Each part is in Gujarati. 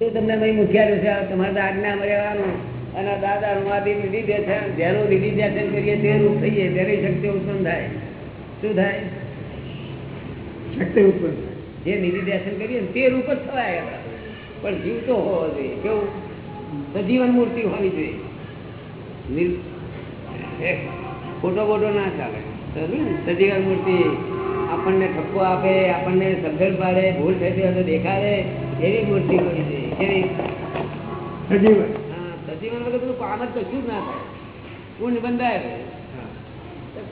તો તમને ભાઈ છે તમારે આજ્ઞા મર્યાદાનું અને દાદા નું દે છે જેનું લીધી ધ્યાન કરીએ તે રૂપ થઈએ તેની શક્તિ ઉત્પન્ન થાય. શું થાય? શક્તિ ઉત્પન્ન જે નિધિ દર્શન કરીએ ને તે રૂપ જ થવાય પણ જીવ તો હોવો જોઈએ. કેવું? સજીવન મૂર્તિ હોવી જોઈએ. ખોટો ખોટો ના ચાલે? સજીવન મૂર્તિ આપણને ઠપકો આપે આપણને સમજણ પાડે ભૂલ થતી હોય તો દેખાડે એવી મૂર્તિ હોવી જોઈએ. સજીવન. સજીવન વગર બધું કામ જ કશું જ ના થાય. પૂર્ણ બંધાય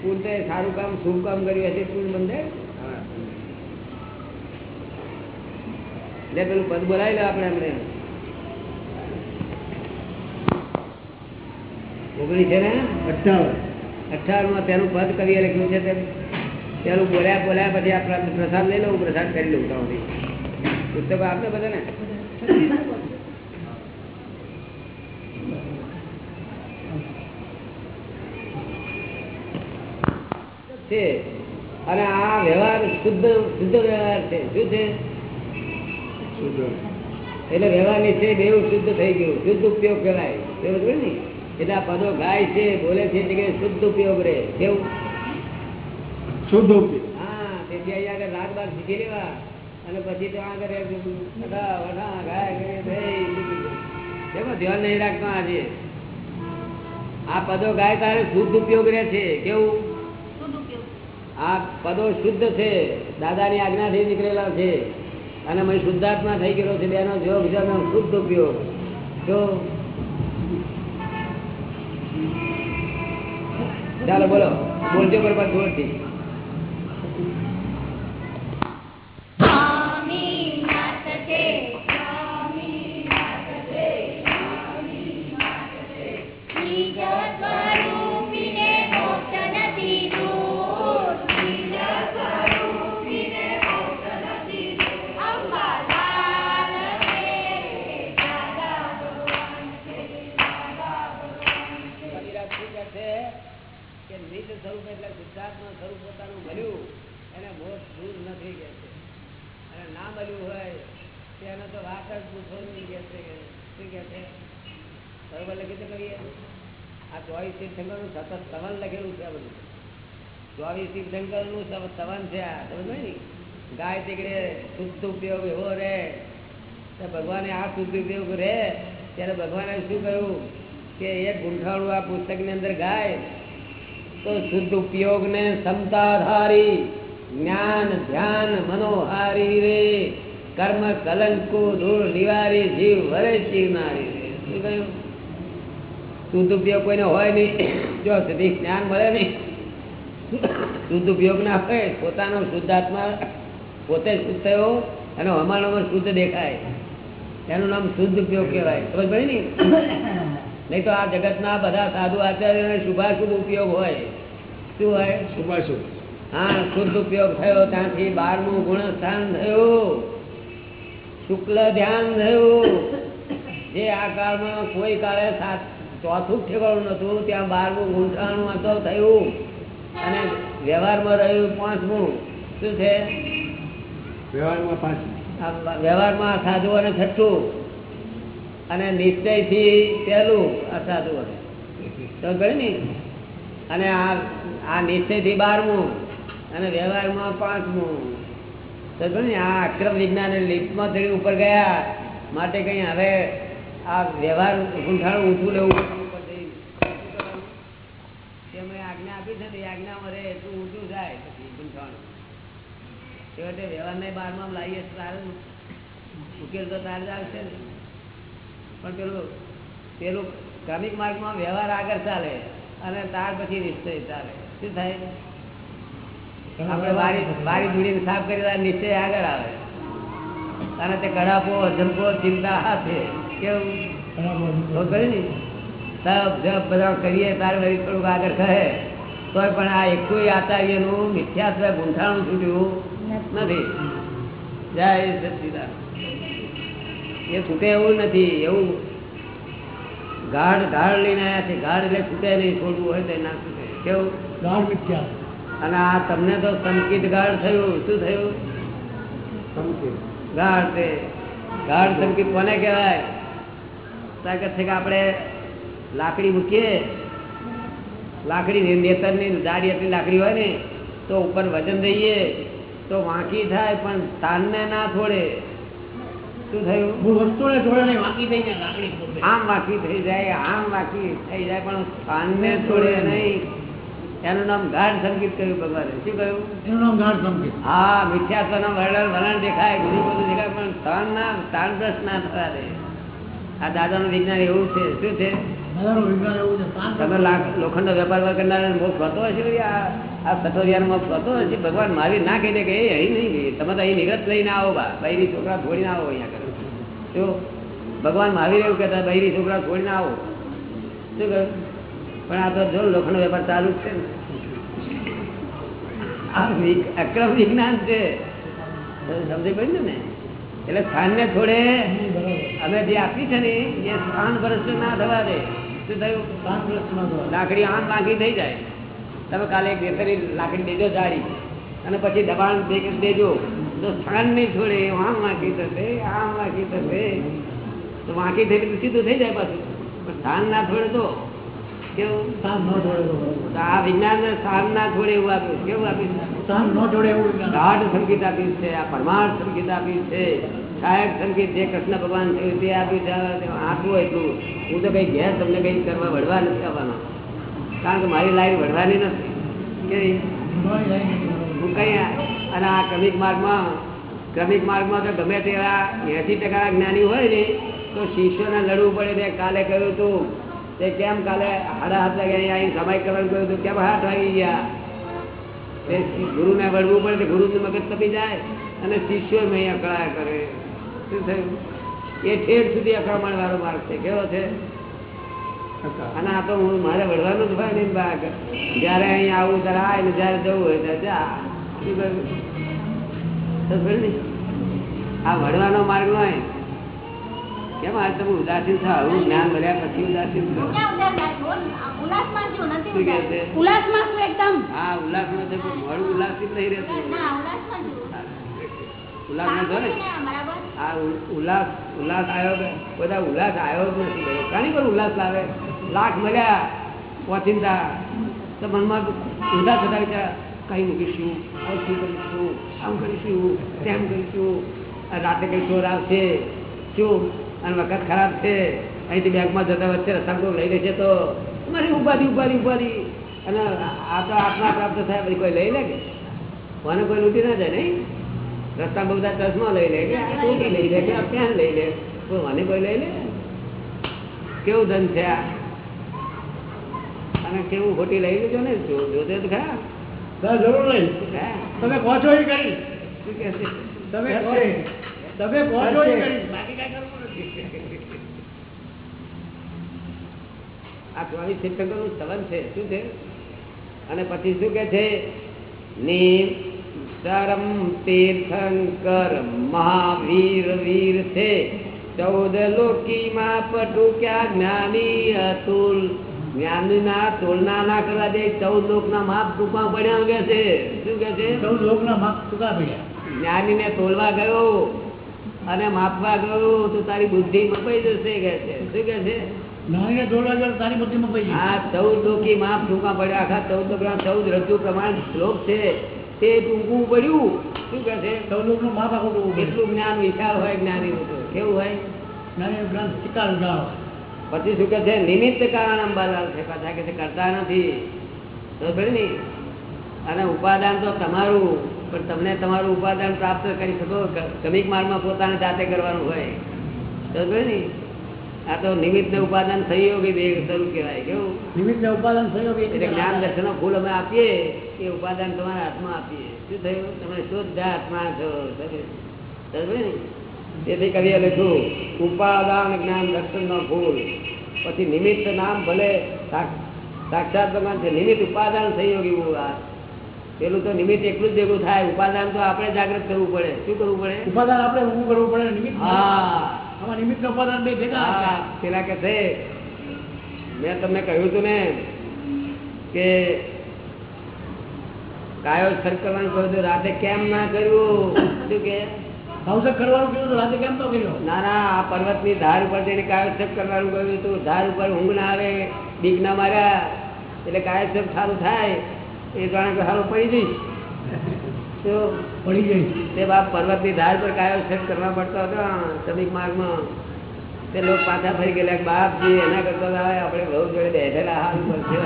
પૂર્ણ સારું કામ શુભ કામ કર્યું હશે પૂર્ણ બંધાય. એટલે પેલું પદ બોલાવી લે આપણે એમને. ઓગણીસ છે ને? અઠ્ઠાવન અઠાવનમાં તેનું પદ કવિએ લખ્યું છે તેનું પેલું બોલ્યા બોલ્યા પછી આપણે પ્રસાદ લઈ લઉં પ્રસાદ કરી લઉં ત્યાંથી પુસ્તકો આપને બધા ને છે. અને આ વ્યવહાર શુદ્ધ શુદ્ધ વ્યવહાર છે. શું છે? એટલે વ્યવહારની છે દેવું શુદ્ધ થઈ ગયું. શુદ્ધ ઉપયોગ કહેવાય બરોબર ને? એટલે આ પદો ગાય છે બોલે છે કે શુદ્ધ ઉપયોગ રહે. કેવું? શુદ્ધ ઉપયોગ. હા તેથી અહીંયા આગળ રાગ બાગ શીખી લેવા. અને પછી તો એમાં ધ્યાન નહીં રાખવા આજે. આ પદો ગાય તારે શુદ્ધ ઉપયોગ રહે છે કેવું? આ પદો શુદ્ધ છે દાદાની આજ્ઞાથી નીકળેલા છે. અને મને શુદ્ધાત્મા થઈ ગયેલો છે બેનો જો બીજાનો શુદ્ધ ઉપયોગ. જો? ચાલો બોલો બોલજો બરોબર જોરથી શું કે છે. બરોબર લખી તો કરીએ આ ચોવીસ તીર્થંકરનું સતત સવન લખેલું છે બધું. ચોવીસ તીર્થંકરનું સવન છે આ, સમજ ને? ગાય તીકડે શુદ્ધ ઉપયોગ એવો રે તો ભગવાને આ શુદ્ધ ઉપયોગ રે ત્યારે ભગવાને શું કહ્યું? કે એક ગુંઠાણું આ પુસ્તકની અંદર ગાય. તો શુદ્ધ ઉપયોગ ને ક્ષમતાધારી જ્ઞાન, ધ્યાન, મનોહારી રે. કર્મ કલંકો દૂર નિવારી જીવ વરે જીવનારી રે શું કહ્યું? શુદ્ધ ઉપયોગ કોઈને હોય નહીં. જો સુધી જ્ઞાન મળે નહીં શુદ્ધ ઉપયોગ ના હોય પોતાનો શુદ્ધાત્મા પોતે શુદ્ધ થયો અને હમાણામાં શુદ્ધ દેખાય. એનું નામ શુદ્ધ ઉપયોગ કહેવાય. સમજ પડી ને? નહીં તો આ જગતના બધા સાધુ આચાર્ય શુભાશુભ ઉપયોગ હોય. શું હોય? શુભાશુભ હા શુદ્ધ ઉપયોગ થયો. ત્યાંથી બારમું ગુણ સ્થાન થયું. શુક્લ ધ્યાન થયું જે આ કાળમાં કોઈ કાળે સાત ચોથું ઠેકાણું નતું ત્યાં બારમું ગુંઠાણું અતો થયું. અને વ્યવહારમાં રહ્યું પાંચમું. શું છે? વ્યવહારમાં પાંચ આ વ્યવહારમાં સાધુઓને છઠ્ઠું. અને નિશ્ચયથી પહેલું અસાધુ અને. તો ગયું ને? અને આ આ નિશ્ચયથી બારમું. અને વ્યવહારમાં પાંચમું. આ અક્રમ વિજ્ઞાન લિફ્ટમાં થઈને ઉપર ગયા, માટે કઈ હવે આ વ્યવહાર ગુંઠાણું ઊંચું લેવું આજ્ઞા આપી છે ને આજ્ઞા રહે એટલું ઊંચું જાય પછી ગુંઠાણું છેવટે વ્યવહારને બારમાં લાવીએ તારે ઉકેલ તો તારે આવશે ને. પણ પેલું પેલું ક્રમિક માર્ગમાં વ્યવહાર આગળ ચાલે અને ત્યાર પછી નિશ્ચય ચાલે. શું થાય? આપણે વારી વારી ધૂળીને સાફ કરી નીચે આગળ આવે. અને તે કડાપો અજંપો ચિંતા હાથે કેવું? કરી તપ જપ બધા કરીએ, તારે વળી થોડુંક આગળ કહે. તોય પણ આ એકુય આચાર્યનું મિથ્યાત્વ ગૂંઠાણું છૂટ્યું નથી. જય સચિદાન એ છૂટે એવું નથી, એવું ગાઢ ગાઢ લઈને આવ્યા છે. ગાઢ એટલે છૂટે નહીં છોડવું હોય તો ના છૂટે. કેવું? ગાઢ મિથ્યા અને આ તમને તો સંકિત ગાઢ થયું. શું થયું? સંકેત. ગાઢ તે ગાઢ સંકિત કોને કહેવાય? તાકાત છે કે આપણે લાકડી મૂકીએ. લાકડી નેતરની જાડી એટલી લાકડી હોય ને તો ઉપર વજન દઈએ. તો વાંકી થાય પણ તાનને ના છોડે. શું થયું? વસ્તુને જોડે નહીં વાંકી થઈ જાય લાકડી આમ વાંકી થઈ જાય આમ વાંકી થઈ જાય પણ તાનને છોડે નહીં. એનું નામ ગાઢ સંગીત કહ્યું ભગવાને શું કહ્યું એનું નામ ગાઢ સંગીત. હા મિથ્યાત્વનું વર્ણન વર્ણન દેખાય બીજું બધું દેખાય પણ સ્થાન ના ભ્રષ્ટ ના થવા દે આ દાદાનું વિજ્ઞાન એવું છે શું છે? તમે લાખ લોખંડનો વેપાર કરનાર મોક્ષ થતો હશે આ આ સટોરિયાનો મોક્ષ થતો હશે ભગવાન મારી ના કહી દે કે એ અહીં નહીં તમે તો અહીં નિગત લઈને આવો બા બૈરી છોકરા છોડીને આવો અહીંયા કરે શું ભગવાન મહાવીર એવું કહેતા બૈરી છોકરા છોડીને આવો. શું કહ્યું? પણ આ તો જો લોખંડ વેપાર ચાલુ છે ને. અક્રમ વિજ્ઞાન છે. સમજી પડ્યું ને એટલે સ્થાનને છોડે થોડે અમે જે આપી છે ને એ સ્થાન ભ્રષ્ટ ના થવા દે. શું થયું? શાંત રચના દ્વારા. લાકડી આમ બાકી થઈ જાય. તમે કાલે એક બેસરી લાકડી દેજો જાડી અને પછી દબાણ દેજો. તો સ્થાન નહીં છોડે આમ વાંકી થશે આમ વાંકી થશે. તો વાંકી થઈ તો સીધું થઈ જાય પાછું. પણ સ્થાન ના છોડે તો કેવું? શાંત ન જોડે તો બરાબર. તો આ વિજ્ઞાન સ્થાન ના છોડે એવું આપ્યું કેવું આપ્યું છે? શાંત જોડે એવું ગાઢ સંગીત આપ્યું છે આ પરમાર્થ સંગીત આપ્યું છે. સહાયક સંગીત જે કૃષ્ણ ભગવાન થયું તે આપ્યું છે. આટલું એટલું. હું તો કઈ ઘેર તમને કઈ કરવા વળવા નથી આવવાનો. કારણ કે મારી લાઈન વળવાની નથી. હું કઈ અને આ ક્રમિક માર્ગમાં ક્રમિક માર્ગમાં તો ગમે તેવા એસી ટકા જ્ઞાની હોય ને તો શિષ્યોને લડવું પડે ને કાલે કહ્યું હતું તે કેમ કાલે હાડા હાથ અહીંયા આવીને સમય કરવાનું કહ્યું હતું? કેમ હાથ લાગી ગયા? તે ગુરુને વળવું પડે તો ગુરુનું મગજ તપી જાય અને શિષ્યો નહીં અકળાયા કરે. શું થયું? એ ઠેર સુધી અકળામણ વાળો માર્ગ છે. કેવો છે? અને આ તો હું મારે વળવાનું જ હોય ને બાગ જયારે અહીં આવું ત્યારે આવે ને જયારે જવું હોય ત્યારે જા? આ. વળવાનો માર્ગ નહીં કેમ આ તમે ઉદાસીન છો આવું જ્ઞાન મળ્યા પછી ઉદાસીન છો થાય? આ ઉલ્લાસમાં છું, હા મોડું ઉલ્લાસિત નહીં રહેતું. ના ઉલ્લાસમાં છો ને આ ઉલ્લાસ ઉલ્લાસ આવ્યો બધા ઉલ્લાસ આવ્યો જ નથી ભાઈ કાની ઉલ્લાસ લાવે? લાખ મળ્યા પોચિંતા તો મનમાં ઉદાસ થતા વિચાર કઈ મૂકીશું શું કરીશું આમ કરીશું તેમ કરીશું રાતે કઈ ચોર આવશે શું? અને વખત ખરાબ છે અહીંથી બેંકમાં જતા વચ્ચે રસ્તા કોઈ લઈ લેશે તો મારી ઉપાધિ ઉપાધિ ઉપાધિ. અને આ તો આત્મા પ્રાપ્ત થાય પછી કોઈ લઈ લે કે? કોને કોઈ લૂંટી ના જાય નહીં? રસ્તા બધા ચશ્મા લઈ લે કે? ટોપી લઈ લે કે? પેન લઈ લે? કોઈ મને કોઈ લઈ લે? કેવું ધન છે આ? અને કેવું ખોટી લઈ લેજો ને? જો- જોતે તો ખરા? જરૂર નહીં. તમે કહો છો કરી. શું કે તમે કહો છો કરી. બાકી કઈ કરવું આ સ્વામી શિક્ષકોનું સ્તવન છે શું છે? અને પછી શું કે છે? નિરમ તીર્થંકર મહાવીર વીર છે. ચૌદ લોકીમાં પટુ ક્યાં જ્ઞાની અતુલ. જ્ઞાની ના તુલના ના કરવા દે ચૌદ લોકના માપ ટૂંકા પડ્યા કે છે. શું કે છે? ચૌદ લોકના માપ ટૂંકા પડ્યા. જ્ઞાનીને તોલવા ગયો. અને માપવા ગયો તો તારી બુદ્ધિ મપાઈ જશે કે છે? શું કે છે? આ ચૌદ લોકી માપ ટૂંકા પડ્યા. આખા ચૌદ ગ્રામ ચૌદ રજુ પ્રમાણ શ્લોક છે. તે ટૂંકું પડ્યું. શું કે છે? ચૌદ લોકનું માપ આખું એટલું જ્ઞાન વિશાળ હોય જ્ઞાની કેવું હોય? પછી શું કે છે? નિમિત્ત કારણ અંબાલાલ છે. પાછા કે કરતા નથી. તો ને અને ઉપાદાન તો તમારું. પણ તમને તમારું ઉપાદાન પ્રાપ્ત કરી શકો. શ્રમિક માર્ગમાં પોતાને જાતે કરવાનું હોય. સમજો ને? આ તો નિમિત્ત ને ઉપાદાન સહયોગી બે સ્વરૂપ કહેવાય. કેવું? નિમિત્ત ઉપાદાન સહયોગ એક એટલે જ્ઞાન દર્શન ફૂલ અમે આપીએ એ ઉપાદાન તમારા હાથમાં આપીએ. શું થયું? તમે શુદ્ધ આત્મા છો. સમજો ને? તેથી કરીએ લખ્યું ઉપાદાન જ્ઞાન દર્શન નો ફૂલ. પછી નિમિત્ત નામ ભલે સાક્ષાત ભગવાન છે. નિમિત્ત ઉપાદાન સહયોગી આ પેલું તો નિમિત્ત એટલું જ ભેગું થાય. ઉપાદાન તો આપણે જાગૃત કરવું પડે. શું કરવું પડે? ઉપાદાન આપણે ઊભું કરવું પડે નિમિત્ત હા. નિમિત્ત ઉપાદાન બે ભેગા પેલા કે છે મેં તમને કહ્યું હતું ને કે કાયો સર કરવાનું કહ્યું હતું રાતે કેમ ના કર્યું? શું કે? ભાવસક કરવાનું કીધું રાતે કેમ તો કર્યો? ના ના આ પર્વતની ધાર ઉપર જઈને કાયોત્સવ કરવાનું કહ્યું હતું. ધાર ઉપર ઊંઘ ના આવે બીક ના માર્યા એટલે કાયોત્સવ સારું થાય. એ જાણે કે સારું પડી જઈશ. તો પડી જઈશ. તે બાપ પર્વતની ધાર પર કાયો કાયોત્સવ કરવા પડતો હતો શ્રમિક માર્ગમાં. તે લોકો પાછા ફરી ગયેલા બાપજી એના કરતા આવે આપણે બહુ જોડે બેઠેલા હાલ પડશે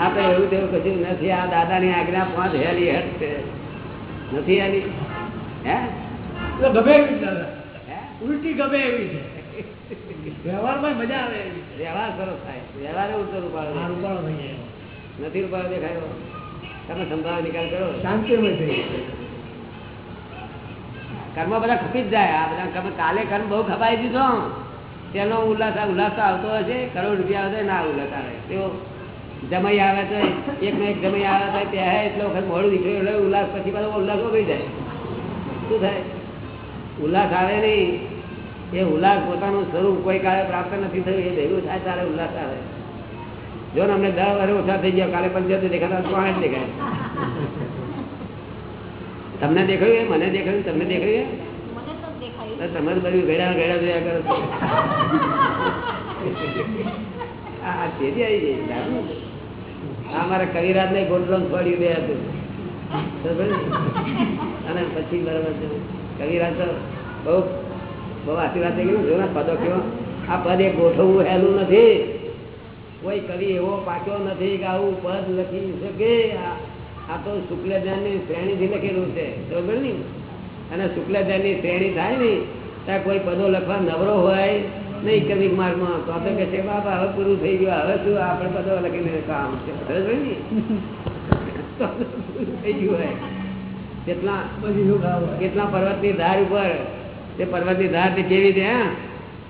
આ તો એવું તેવું કશું નથી આ દાદાની આજ્ઞા પાંચ હેલી હેઠ છે. નથી હેલી? હે? ગમે એવી દાદા. હે? ઉલટી ગમે એવી છે. વ્યવહારમાં મજા આવે વ્યવહાર સરસ થાય. વ્યવહારે ઉત્તર આ ઉપાડો. રૂપાળો નથી ઉપાડો દેખાયો. તમે સંભાવ નિકાલ કરો. શાંતિમય થઈ કર્મ બધા ખપી જ જાય. આ બધા કાલે કર્મ બહુ ખપાઈ દીધો. તેનો ઉલ્લાસ ઉલ્લાસ આવતો હશે. કરોડ રૂપિયા આવે ના ઉલ્લાસ આવે. તેઓ જમાઈ આવે તો એક ને એક જમાઈ આવે તો ત્યાં એટલો વખત મોડું દીકરી એટલે ઉલ્લાસ પછી પાછો ઉલ્લાસ ઓગળી જાય. શું થાય? ઉલ્લાસ આવે નહીં. એ ઉલ્લાસ પોતાનું સ્વરૂપ કોઈ કાળે પ્રાપ્ત નથી થયું એ ભેગું થાય તારે ઉલ્લાસ આવે જો ને અમને દસ વર્ષ ઓછા થઈ ગયા કાલે પંચોતેર દેખાતા જ દેખાય. તમને દેખાયું? મને દેખાયું? તમને દેખાયું તમે તો બધું ગળ્યા ગળ્યા જોયા કરો. આ તેથી આવી જાય? આ અમારા કવિરાજ ને ગોટલો ફળ્યું બે હતું. અને પછી બરાબર છે. કવિરાજ તો બહુ બહુ આશીર્વાદ થઈ ગયો જો ને પદો કયો આ પદ એ ગોઠવવું હેલું નથી. કોઈ કવિ એવો પાક્યો નથી કે આવું પદ લખી શકે. આ- તો શુક્લ ધ્યાનની શ્રેણીથી લખેલું છે. બરોબર ને અને શુક્લ ધ્યાનની શ્રેણી થાય ને ત્યાં કોઈ પદો લખવા નવરો હોય નહીં કવિક માર્ગમાં. તો તો કે છે બાપા હવે પૂરું થઈ ગયું. હવે શું આપણે પદો લખીને કામ છે? બરોબર ને થઈ ગયું હોય. કેટલા કેટલા પર્વતની ધાર ઉપર તે પર્વતની ધારથી કેવી હા?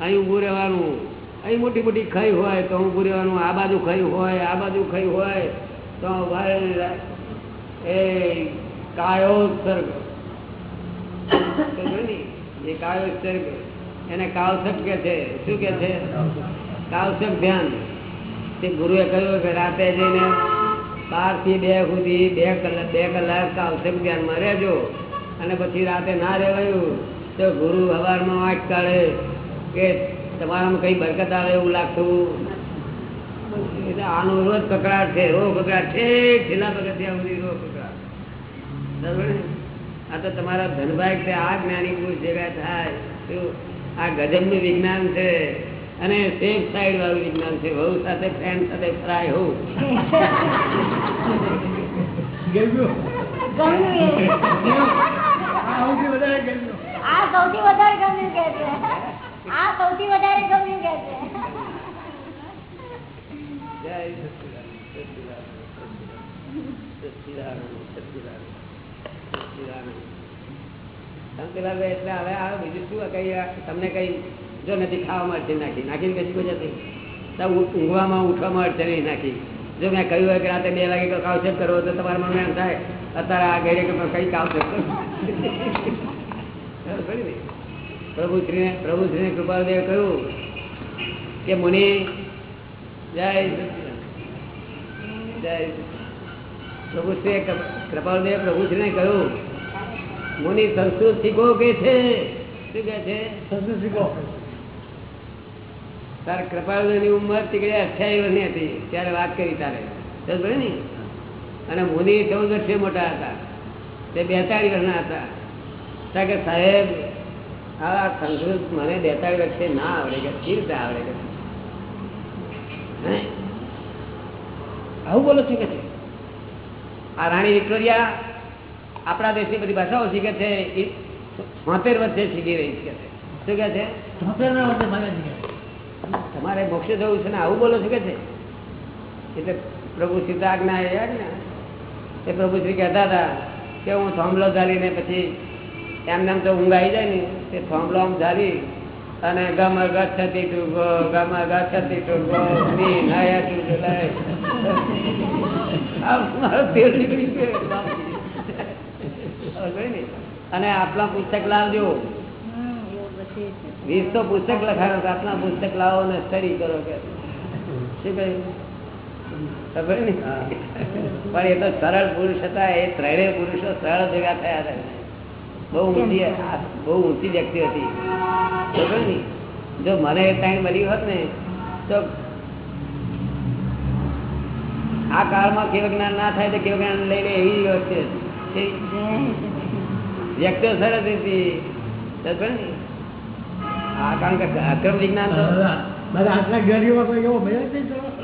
અહીં ઊભું રહેવાનું. અહીં મોટી મોટી ખઈ હોય, તો ઊભું રહેવાનું. આ બાજુ ખઈ હોય, આ બાજુ ખઈ હોય, તો એ કાયો સર્ગ એ કાયો સર્ગ એને કાવસક કે છે? શું કે છે? કાવસક ધ્યાન. તે ગુરુએ કહ્યું કે રાતે જઈને બારથી બે સુધી બે કલાક બે કલાક કાવસક ધ્યાનમાં રહેજો. અને પછી રાતે ના રહેવાયું. તો ગુરુ સવારમાં વાંચ કાઢે કે તમારામાં કઈ બરકત આવે એવું લાગતું? એટલે આનો રોજ કકડાટ છે રો કકડાટ છે છેલ્લા પગથિયા સુધી રો કકડાટ. બરાબર આ તો તમારા ધનભાઈ છે આ જ્ઞાની પુરુષ ભેગા થાય? આ ગજબનું વિજ્ઞાન છે અને સેફ સાઈડ વાળું વિજ્ઞાન છે બહુ સાથે ફ્રેન્ડ સાથે ફરાય હોઉં. ગમ્યું? ગમ્યું. આ સૌથી વધારે ગમ્યું કે છે. આ સૌથી વધારે ગમ્યું કે છે. એટલે હવે આ બીજું શું કઈ તમને કઈ જો નથી ખાવામાં અડચણ નાખી, નાખીને કશું કોઈ જતી ઊંઘવામાં, ઉઠવામાં અડચણ નાખી. જો મેં કહ્યું હોય કે રાતે બે વાગે કાવસેપ કરવો તો તમારા મને એમ થાય, અત્યારે આ ઘરે કઈ કાવસેપ કરો? પ્રભુશ્રીને પ્રભુશ્રીને કૃપાદેવ કહ્યું કે મુનિ જય જય પ્રભુશ્રી કૃ- પ્રભુશ્રીને કહ્યું મુનિ સંસ્કૃત શીખો કે છે. શું કે છે? સંસ્કૃત શીખો તારે કૃપાળદેવની ઉંમર તીકડે અઠ્યાવીસ વર્ષની હતી. ત્યારે વાત કરી તારે. સમજ ને? અને મુનિ ચૌદ વર્ષે મોટા હતા. તે બેતાળીસ વર્ષના હતા. કે સાહેબ આ સંસ્કૃત મને બેતાળીસ વખતે ના આવડે કે કેવી રીતે આવડે કે? આવું બોલો છો કે છે. આ રાણી વિક્ટોરિયા આપણા દેશની બધી ભાષાઓ શીખે છે. એ છોતેર વર્ષે શીખી રહી છે. શું કે છે. તમારે મોક્ષ જવું છે ને આવું બોલો છો? કે છે એટલે પ્રભુ સીતા આજ્ઞા એ પ્રભુ શ્રી કહેતા હતા કે હું થોંભલો ચાલીને પછી એમને એમ તો ઊંઘ આવી જાય ને તે થોંભલો આમ ઝાલી અને ગમ ગચ્છતી ટૂંકો ગમ ગચ્છતી ટૂંકો ની નયા. આ મારો તેલ નીકળી ગયો? અને આપણા પુસ્તક લાવજો વીસ તો પુસ્તક લખાયો કે આપણા પુસ્તક લાવો ને સ્ટડી કરો કે. શું કહ્યું? ખબર ને? પણ એ તો સરળ પુરુષ હતા એ ત્રણેય પુરુષો સરળ ભેગા થયા હતા. બહુ ઊંચી બહુ ઊંચી વ્યક્તિ હતી. જો મને એ ટાઈમ મળ્યું હોત ને તો આ કાળમાં કેવ જ્ઞાન ના થાય તો કેવ જ્ઞાન લઈને એવી વ્યક્તિ હતી. વ્યક્તિઓ સરસ હતી. આ કારણ કે અક્રમ વિજ્ઞાન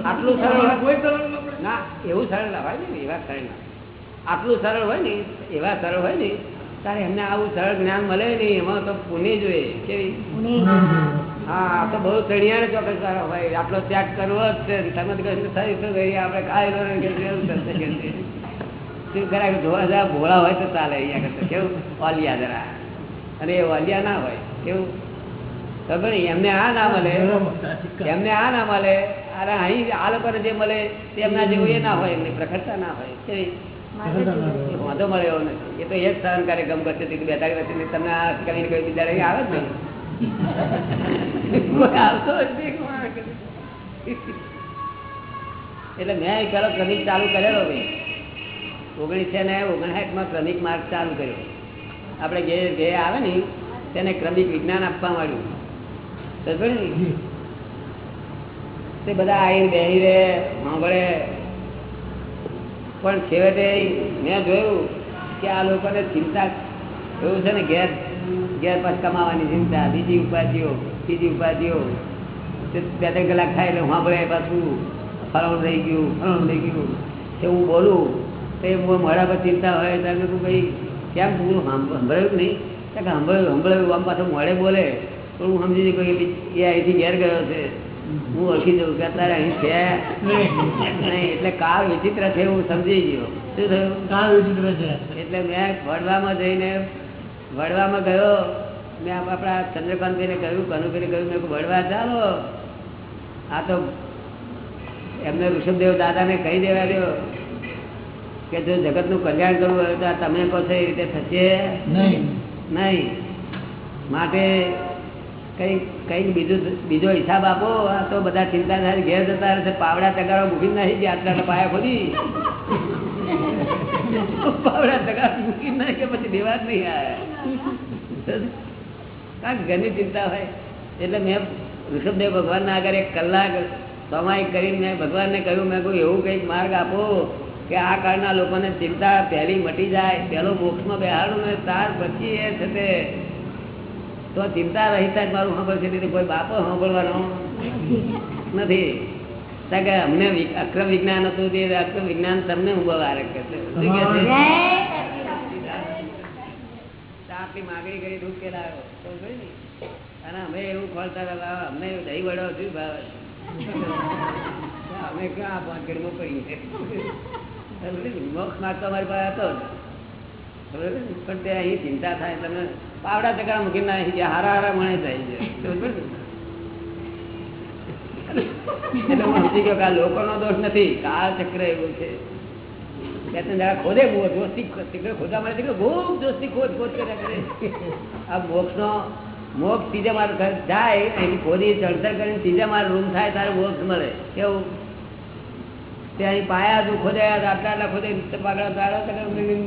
આટલા સરળ ન એવું સરળ ના ભાઈ એવા સરળ ના. આટલું સરળ હોય ને એવા સરળ હોય ને તારે એમને આવું સરળ જ્ઞાન મળે નહીં એમાં તો પુણ્ય જોઈએ કેવી? હા આ તો બહુ ચણિયાને ચોક્કસ કરો ભાઈ આટલો ત્યાગ કરવો જ છે તમે તો કશું તો ભાઈ આપણે ખાઈ લો કે એવું થશે કે. છે. શું ખરા જોવા જરા ભોળા હોય તો ચાલે અહીંયા કરતા કેવું? વાલિયા જરા. અને એ વાલિયા ના હોય કેવું? ખબર નહીં એમને આ ના મળે એમને આ ના મળે અરે અહીં આ લોકોને જે મળે તે એમના જેવું એ ના હોય એમની પ્રખરતા ના હોય કેવી? વાંધો મળે એવો નથી એ તો એ જ સહન કાર્યક્રમ કરશે. બેતાળી વર્ષની તમને આ કઈ કઈ બીજા રહી આવે જ નહીં. આવતો એટલે મેં એક ક્રમિક ચાલુ કરેલો ભાઈ. ઓગણીસો ને ઓગણસાઠમાં ક્રમિક માર્ગ ચાલુ કર્યો. આપણે જે જે આવે ને તેને ક્રમિક વિજ્ઞાન આપવા માંડ્યું. તે બધા આવીને બેહી રહે સાંભળે પણ છેવટે મેં જોયું કે આ લોકોને ચિંતા એવું છે ને ઘેર ઘેર પાછ કમાવાની ચિંતા. બીજી ઉપાધિઓ, ત્રીજી ઉપાધિઓ. બે, ત્રણ કલાક થાય એટલે સાંભળે પાછું. ફલાણું થઈ ગયું ફલાણું થઈ ગયું. તે હું બોલું, તો એ મારા પર ચિંતા હોય તો તું ભાઈ, કેમ તું સાંભ- સંભળાયું નહીં? કે સંભળાયું સંભળાયું આમ પાછું મોડે બોલે. તો હું સમજી જઈ એ અહીંથી ઘેર ગયો છે. હું ઓળખી જવું કે અત્યારે અહીં છે. નહીં એટલે કાળ વિચિત્ર છે હું સમજી ગયો. શું થયું? કાળ વિચિત્ર છે. એટલે મેં વડવામાં જઈને વડવામાં ગયો. મેં આપણા ચંદ્રકાંતભાઈને કહ્યું કનુભાઈને કહ્યું મેં વડવા ચાલો. આ તો એમને ઋષભદેવ દાદાને કહી દેવા દો કે જો જગતનું કલ્યાણ કરવું હોય તો તમે કહો એ રીતે થશે? નહીં. નહીં. માટે કઈ કઈ બીજું, બીજો હિસાબ આપો, આ તો બધા ચિંતા ઘેર જતા રહેશે પાવડા તગારો મૂકી નાખી ગયા, આટલા પાયા ખોદી. પાવડા તગારો મૂકી નાખી પછી દેવા જ નહીં આવે. કારણ ઘરની ચિંતા હોય. એટલે મેં ઋષભદેવ ભગવાનના આગળ એક કલાક સમાય કરીને મેં ભગવાનને કહ્યું, મેં કહ્યું, એવું કંઈક માર્ગ આપો કે આ કાળના લોકોને ચિંતા પહેલી મટી જાય, પહેલો મોક્ષમાં બેહાડું ને ત્યાર પછી એ છે તે તો ચિંતા રહીતા જ મારું સાંભળશે નહીં કોઈ બાપો સાંભળવાનો નથી. કારણ કે અમને અક્રમ વિજ્ઞાન હતું તે અક્રમ વિજ્ઞાન તમને હું કરશે આટલી માગણી કરી દૂધ કે તો અને અમે એવું ખોલતા હતા અમને દહીં વડો શું ભાવે? અમે ક્યાં સમજે ને? મોક્ષ માર્ગ તો અમારી પાસે હતો? પણ તે અહીં ચિંતા થાય તમે પાવડા ટકા મૂકીને અહીં જે હારા હારા મણે જાય છે. સમજી ગયો કે આ લોકોનો દોષ નથી, કાળ ચક્ર એવું છે. ખોદે બહુ શીખર મળે છે દોસ્તી ખોદ ખોદ કર્યા કરે. આ મોક્ષનો મોક્ષ ત્રીજા માર જાય, અહીંથી ખોદી ચડતર કરીને ત્રીજા માર રૂમ થાય, તારે મોક્ષ મળે. કેવું? તે પાયા તું ખોદાયા આટલા આટલા ખોદે પાકડા તારા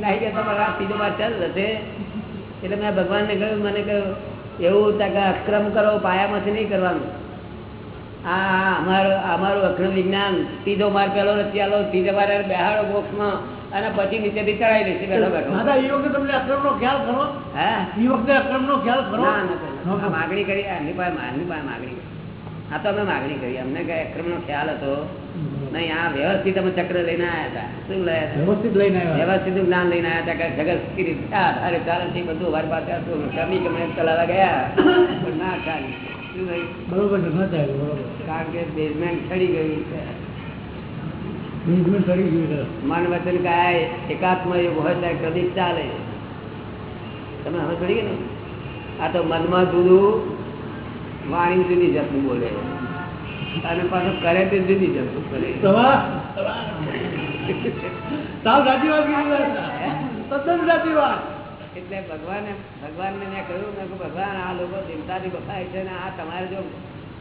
નાહી ગયા તમારે ત્રીજો ચાલ હશે. એટલે મેં ભગવાનને કહ્યું મને કહ્યું એવું અક્રમ કરો પાયામાંથી નહીં કરવાનું. આ આ અમારું અમારું અક્રમ વિજ્ઞાન સીધો માર પેલો રચી આલો સીધો માર બેહાડો બોક્સમાં અને પછી નીચેથી ચડાવી દેશે બેઠો બેઠો. દાદા એ વખતે તમને અક્રમનો ખ્યાલ ખરો? હા? એ વખતે અક્રમનો ખ્યાલ ખરો? ના ના માગણી કરી એમની પાસે એમની પાસે માગણી. કરી આ તો અમે માગણી કરી. અમને કઈ અક્રમનો ખ્યાલ હતો. નહીં આ વ્યવસ્થિત અમે ચક્ર લઈને આવ્યા હતા. શું લાયા વ્યવસ્થિત લઈને આવ્યા વ્યવસ્થિત જ્ઞાન લઈને આવ્યા હતા કે જગત આધારે ચાલે છે બધું અમારી પાસે હતું કમી કમી ચલાવવા ગયા. પણ ના ચાલી બરોબર કારણ કે બેઝમેન્ટ ચડી ગયું છે. મન વચન કાય એકાત્મ યોગ હોય ત્યારે કદી ચાલે. તમે હવે ચડી ગયા ને આ તો મનમાં જુદું વાણી જુદી જતું બોલે. અને પાછું કરે તે જુદી જતું કરે. સાવ સાચી વાત તદ્દન સાચી વાત. એટલે ભગવાને ભગવાનને મેં કહ્યું મેં કહ્યું ભગવાન આ લોકો ચિંતાથી બફાય છે ને આ તમારે જો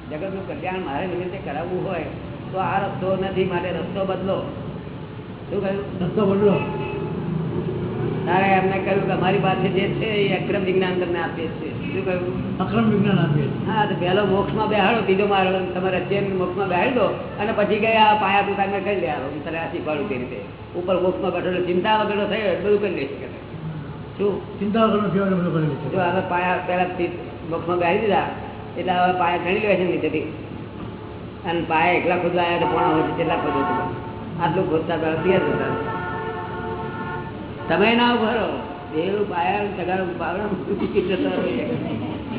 જગતનું કલ્યાણ મારે નિમિત્તે કરાવવું હોય તો આ રસ્તો નથી માટે રસ્તો બદલો. શું કહ્યું? રસ્તો બદલો. તારે એમને કહ્યું કે અમારી પાસે જે છે એ અક્રમ વિજ્ઞાન તમને આપીએ છીએ. શું કહ્યું? અક્રમ વિજ્ઞાન આપીએ હા તો પહેલો મોક્ષમાં બેહાડો બીજો મારો તમારે ચેન મોક્ષમાં બેહાડી દો અને પછી ગયા આ પાયા તમે કરી લે. આવો તને આ શીખવાડું કઈ રીતે? ઉપર મોક્ષમાં બેઠો ચિંતા વગર થયો એ બધું કરી લઈ શકે શું? ચિંતા વગરનો સેવા બધું કરી જો હવે પાયા પહેલા મોક્ષમાં બેહાડી દીધા એટલે હવે પાયા ગણી લેવા છે નીચેથી. અને પાયા એકલા ખોદવા આવ્યા તો પણ હોય કેટલા ખોદો આટલું ખોદતા પહેલા તૈયાર થતા તમે ના ભરો એવું પાયા તગાર પાવડા મૂકી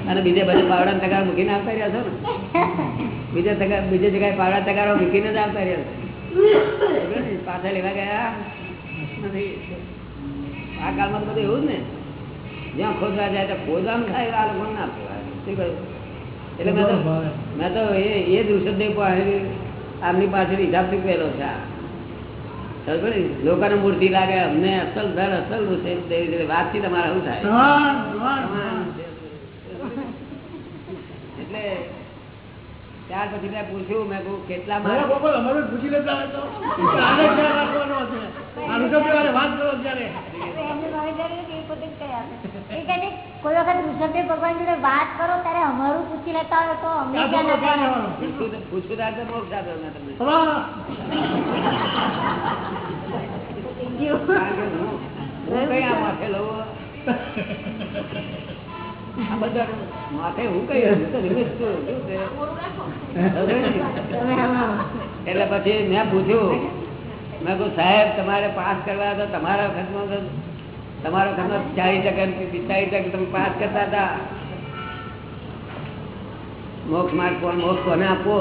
અને બીજે બધે પાવડા તગાર મૂકીને આવતા રહ્યા છો ને? બીજે તગાર બીજે જગ્યાએ પાવડા તગારો મૂકીને જ આવતા રહ્યા છો? પાછા લેવા ગયા? નથી. આ કાળમાં બધું એવું જ ને. જ્યાં ખોદવા જાય તો ખોદવાનું થાય આ લોકો ના. એટલે મેં તો મેં તો એ એ દૃશ્ય આમની પાછળ હિસાબથી પહેલો છે આ? લોકોને મૂર્તિ લાગે અમને અસલ ધર અસલ વાતથી તમારે શું થાય. એટલે ત્યાર પછી મેં પૂછ્યું મેં કહું કેટલા પૂછી લેતા કોઈ વખત ઋષભદેવ ભગવાન જોડે વાત કરો ત્યારે અમારું પૂછી લેતા હોય તો અમને માથે હું કઈ? એટલે પછી મેં પૂછ્યું મેં કહું સાહેબ તમારે પાસ કરવા તો તમારા તો તમારા વખતમાં ચાલીસ ટકા પિસ્તાલીસ ટકા તમે પાસ કરતા હતા. મોક્ષ માર્ગ કોણ મોક્ષ કોને આપવો?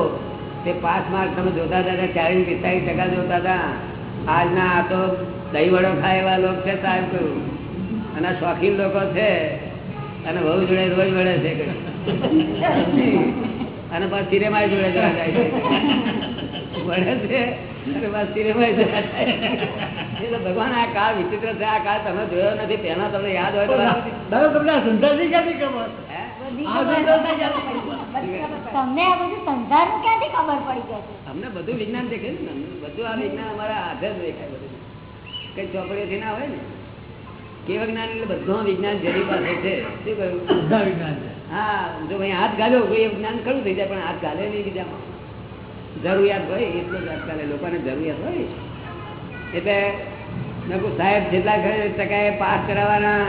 તે પાસ માર્ક તમે જોતા હતા ચાલીસ પિસ્તાલીસ ટકા જોતા હતા. આજના આ તો દહીં વડો ખાય એવા લોકો છે સાહેબ અને શોખીન લોકો છે. અને બહુ જોડે રોજ મળે છે અને પછી સિનેમા જોડે જવા જાય છે વડે છે. ભગવાન આ કાળ વિચિત્ર છે કાળ તમે જોયો નથી તમને યાદ હોય તો તમને સંસારથી ક્યાંથી ખબર? અમને બધું વિજ્ઞાન દેખે ને? બધું આ વિજ્ઞાન અમારા હાથે જ દેખાય બધું. કઈ ચોપડીઓથી ના હોય ને? કેવા જ્ઞાન એટલે બધું વિજ્ઞાન જેની પાસે છે. શું કહ્યું? વિજ્ઞાન હા જો ભાઈ હાથ ગાલ્યો એ જ્ઞાન ખરું થઈ જાય પણ હાથ ગાલે નહીં બીજામાં. જરૂરિયાત હોય એટલો જ આજકાલ લોકોને જરૂરિયાત હોય એટલે નકુ સાહેબ જેટલા ટકા પાસ કરાવવાના.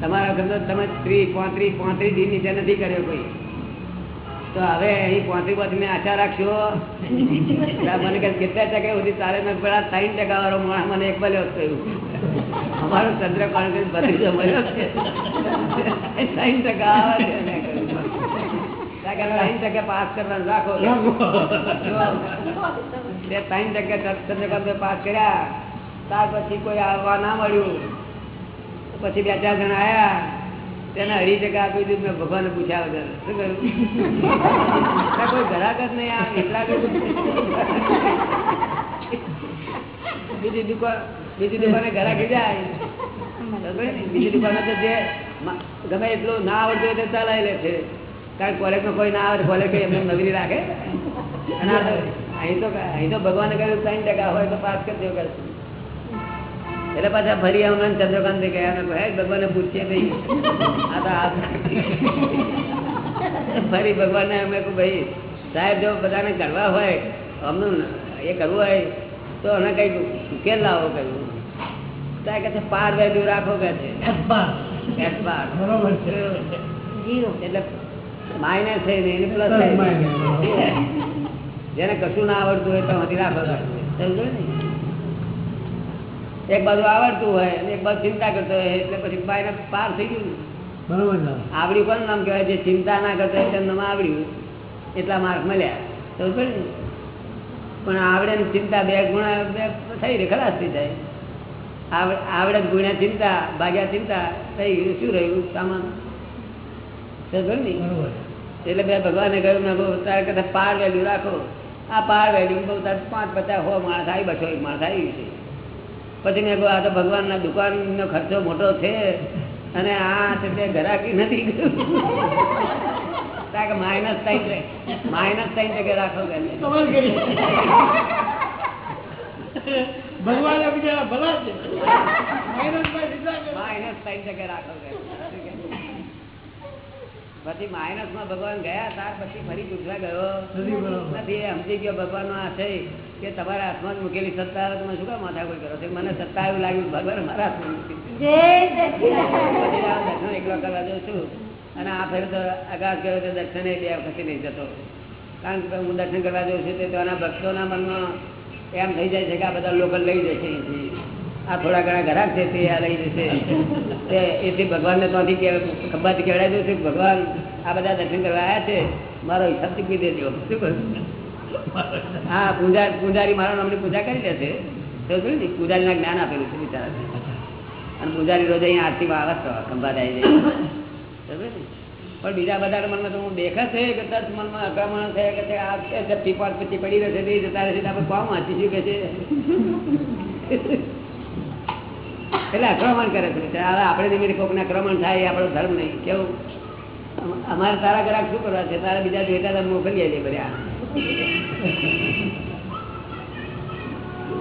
તમારા ધંધો તમે ત્રીસ, પાંત્રીસ પાંત્રીસ દિન નીચે નથી કર્યો કોઈ. તો હવે અહીં પાંત્રીસ ને આશા રાખશો. મને કહે કેટલા ટકા સુધી તારે મેં પેલા ત્રણ ટકા વાળો માણસ મને એક મળ્યો થયું અમારો ચંદ્રકાંત બધી મળ્યો છે. ત્રણ ટકા આવે છે. ત્રણ ટકા પાસ કરવાનું રાખો તે ત્રણ ટકા ચંદ્રકાંત પાસ કર્યા. ત્યાર પછી કોઈ આવવા ના મળ્યું. પછી બે ચાર જણા આવ્યા તેને અઢી ટકા આપી દીધું મેં ભગવાન પૂછ્યા વગર. શું કહ્યું કોઈ ઘરાક જ નહીં આ એટલા બીજી દુકાન બીજી દુકાને ઘરાકી જાય. બીજી દુકાને તો જે ગમે એટલું ના આવડતું હોય તે ચલાવી લે છે. કારણ કોલેજમાં કોઈ ના આવે કોલેજ કઈ એમને નગરી રાખે. અને અહીં તો અહીં તો ભગવાને કહ્યું ત્રણ ટકા હોય તો પાસ કરજો કરશું એટલે પાછા ફરી અમને ચંદ્રકાંત ગયા કહે ભગવાને પૂછીએ નહીં. આ તો આ ફરી ભગવાનને અમે કહું ભાઈ સાહેબ જો બધાને કરવા હોય અમનું એ કરવું હોય તો એને કંઈક ઉકેલ લાવો કહ્યું. ત્યાં છે પાર વેલ્યુ રાખો કે બરોબર છે. એટલે માઇનસ થઈ ને પ્લસ. જેને કશું ના આવડતું હોય તો હજી રાખો સમજો ને? એક બાજુ આવડતું હોય અને એક બાજુ ચિંતા કરતો હોય એટલે પછી માઇનસ પાર થઈ ગયું. બરોબર આવડ્યું કોણ નામ કહેવાય? જે ચિંતા ના કરતો હોય તેનું નામ આવડ્યું. એટલા માર્ક મળ્યા. સમજ ને? પણ આવડે ને ચિંતા બે ગુણા બે થઈ રહી ખલાસ થઈ જાય. આવડે ગુણ્યા ચિંતા ભાગ્યા ચિંતા થઈ ગયું. શું રહ્યું? સામાન સમજ પડી ને બરોબર એટલે બે ભગવાને કહ્યું કહું તારે કદાચ પાર વેલ્યુ રાખો. આ પાર વેલ્યુ બહુ તારે પાંચ પચાસ હો માણસ આવી બસો માણસ આવી છે. પછી મેં કહું આ તો ભગવાનના દુકાનનો ખર્ચો મોટો છે અને આ તે ઘરાકી નથી કે માઇનસ ત્રણ માઇનસ થઈ ટકે રાખો ભગવાને માઇનસ ત્રણ ટકા રાખો. પછી માઇનસમાં ભગવાન ગયા ત્યાર પછી ફરી પૂછવા ગયો. નથી એ સમજી ગયો ભગવાન નો છે કે તમારા હાથમાં મૂકેલી સત્તા આવે તમે શું કામ માથા કોઈ કરો છો? મને સત્તા એવું લાગ્યું ભગવાન મારા હાથમાં દર્શન એકલો કરવા જાઉં છું. અને આ ફેર તો આકાશ ગયો તો દર્શને બે વખતે નહીં જતો. કારણ કે હું દર્શન કરવા જાઉં છું તે ત્યાંના ભક્તોના મનમાં એમ થઈ જાય છે કે આ બધા લોકો લઈ જશે અહીંથી. આ થોડા ઘણા ઘરાક છે તે આ લઈ જશે. તે એથી ભગવાનને ત્યાંથી ખંભાથી દઉં છે ભગવાન આ બધા દર્શન કરવા આવ્યા છે, મારો હિસાબ ચૂકવી દેજો. હા, પૂજા પૂજારી મારા નામની પૂજા કરી લેશે છે. પૂજારીના જ્ઞાન આપેલું છે બિચારા. અને પૂજારી રોજ અહીંયા આરતીમાં આવે છે, ખંભાત આવી જાય. પણ બીજા બધા મનમાં તો હું દેખા છે કે તરત મનમાં આક્રમણ થયા કે તે આ છે પાંચ પછી પડી રહેશે, તે જતા રહેશે, તો આપણે કોમ વાંચીશું કે છે? એટલે આક્રમણ કરે છે. હવે આપણે નિમિત્તે કોકને આક્રમણ થાય એ આપણો ધર્મ નહીં. કેવું? અમારે તારા ગ્રાહક શું કરવા છે? તારા બીજા બેટા તમે મોકલી આવી બધા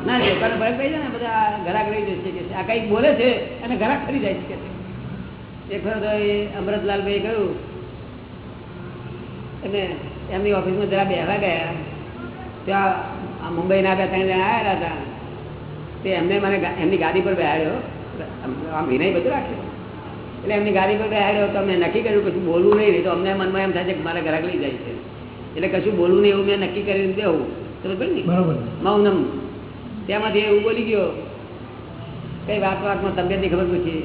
ના લોકોને ભય પડી જાય ને, બધા ઘરાક રહી જશે કે આ કંઈક બોલે છે અને ઘરાક ખરી જાય છે એક વખત અમૃતલાલભાઈ કહ્યું અને એમની ઓફિસમાં જરા બેહવા ગયા. ત્યાં મુંબઈના બે ત્રણ જણા આવ્યા હતા. તે એમને મને એમની ગાડી પર બેહાડ્યો. આમ વિનય બધું રાખે. એટલે એમની ગાડી પર તો અમને નક્કી કર્યું કશું બોલવું નહીં તો અમને મનમાં એમ થાય છે કે મારા ઘરાક લઈ જાય છે. એટલે કશું બોલવું નહીં એવું મેં નક્કી કરીને દેવું પડી ને બરોબર. મૌનમ. ત્યાંમાંથી એવું બોલી ગયો. કઈ વાત વાતમાં તબિયતની ખબર પૂછી.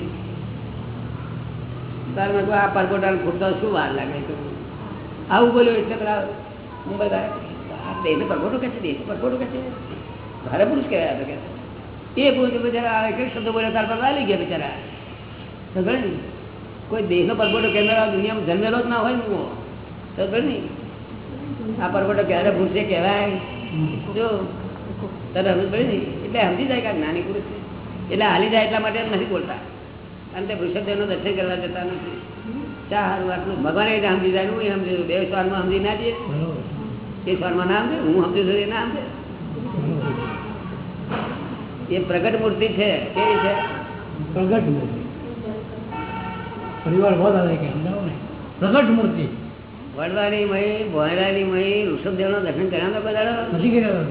તાર મેં આ પરપોટા ફૂટતો શું વાર લાગે તો આવું બોલ્યો એટલે પેલા મુંબઈ દેશ પરપોટો કે છે દેશ પરકોટો કે છે ભારે પુરુષ કહેવાય તો કે. એ બોલ બિચારા આ એક એક શબ્દ બોલ્યો તાર પર વાલી ગયા બિચારા. સમજે ને કોઈ દેહનો પરબોટો આ દુનિયામાં જન્મેલો જ ના હોય ને હું નહીં. આ પરબોટો ક્યારે ભૂલશે કહેવાય. જો તને સમજ પડે ને? એટલે સમજી જાય કે નાની પુરુષ એટલે હાલી જાય એટલા માટે નથી બોલતા. અને તે વૃષભદેવનું દર્શન કરવા જતા નથી. ચા સારું આટલું? ભગવાન એટલે સમજી જાય હું સમજી. બે સ્વારમાં સમજી ના બરોબર. એ સ્વારમાં ના સમજે હું સમજુ છું એ ના સમજે. એ પ્રગટ મૂર્તિ છે કેવી છે? પ્રગટ મૂર્તિ. પરિવાર વાત આવે કે પ્રગટ મૂર્તિ. વડવાની મહી ભોયરાની મહી ઋષભદેવ નો દર્શન કર્યા તો બધા નથી કર્યા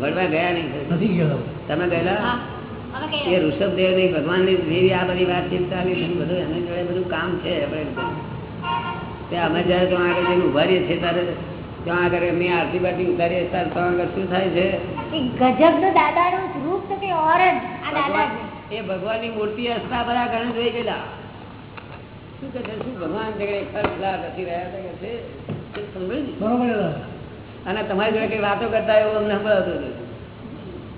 વડવા ગયા નહીં. નથી ગયો તમે? ગયેલા? એ ઋષભદેવની ભગવાનની દેવી આ બધી વાતચીત ચાલી છે બધું એની જોડે બધું કામ છે આપણે. ત્યાં અમે જયારે તો આગળ જઈને ઊભા રહીએ છીએ ત્યારે ત્યાં આગળ એમની આરતી બારતી ઉતારીએ ત્યારે તો આગળ શું થાય છે? ગજબનું દાદાનું રૂપ તો કઈ ઓર જ આ દાદા છે. ભગવાન- ની ભગવાનની મૂર્તિ હસતા બધા ઘણા જોઈ ગયેલા. શું કે છે? શું ભગવાન નથી રહ્યા છે? તે સમજાયું ને? બરોબર છે દાદા. અને તમારી જોડે કઈ વાતો કરતા એવું અમને સંભળાતું